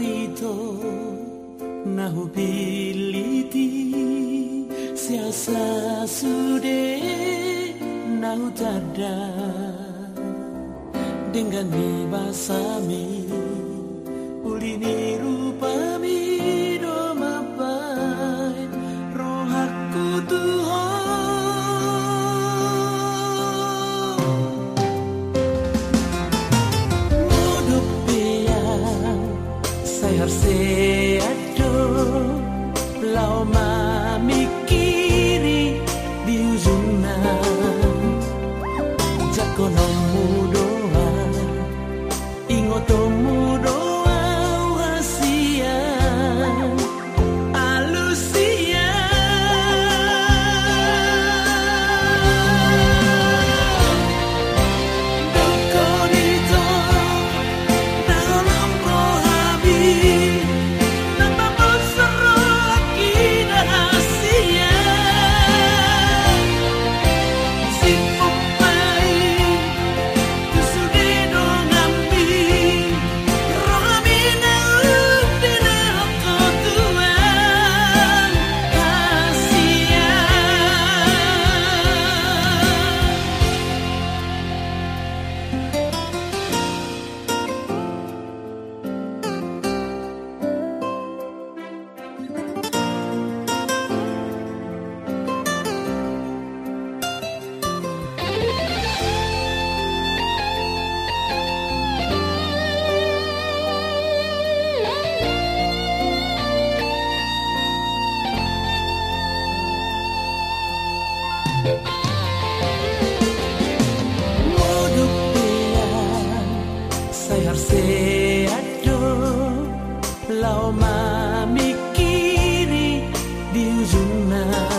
ito na hubiliti siasa sude na utada dengan ibasami ulini sai har se at lau ma kau memikiri di ujung nafas